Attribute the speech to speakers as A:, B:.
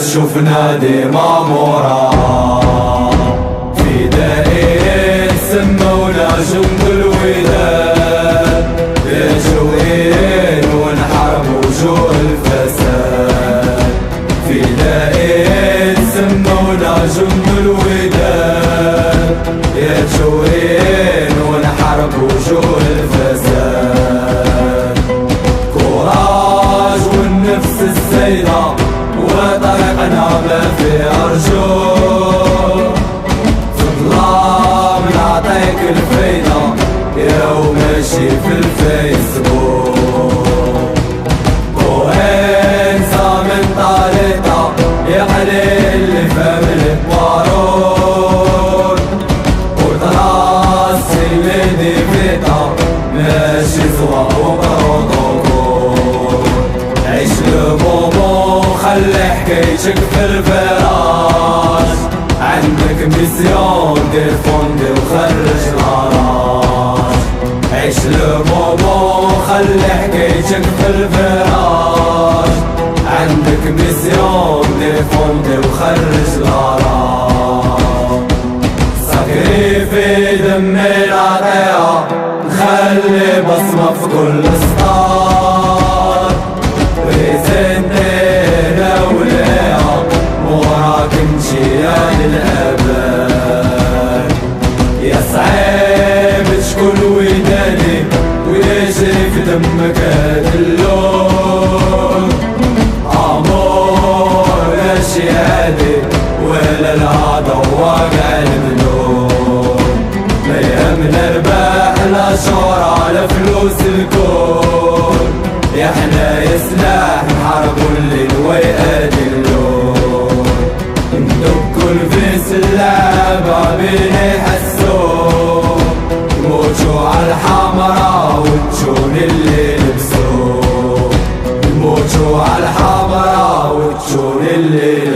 A: تشوف نادي مامورا وطريقنا ما في أرجو. في الظلام نعطيك الفايدة يا وماشي في الفيسبوك. وانسى من طريقة يا قليل اللي فهم البارون وتراسي اللي فيتا ماشي سوا وبروتوكول حكايتك في الفراش. عندك ميسيون دير فوندي وخرج الغراج عيش لو خلي حكايتك في الفراش. عندك ميسيون دير فوندي وخرج الغراج سكري في دمي العطية نخلي بصمة في كل سطار موراك نمشي يا صعيب تشكون وداني ويجري في دمك هاد اللون. ماشي عادي ولا العاده واقع المنون. ما يهمنا رباح لا شهرة لا فلوس الكون. لبسو يموتوا على الحمرا والتشون اللي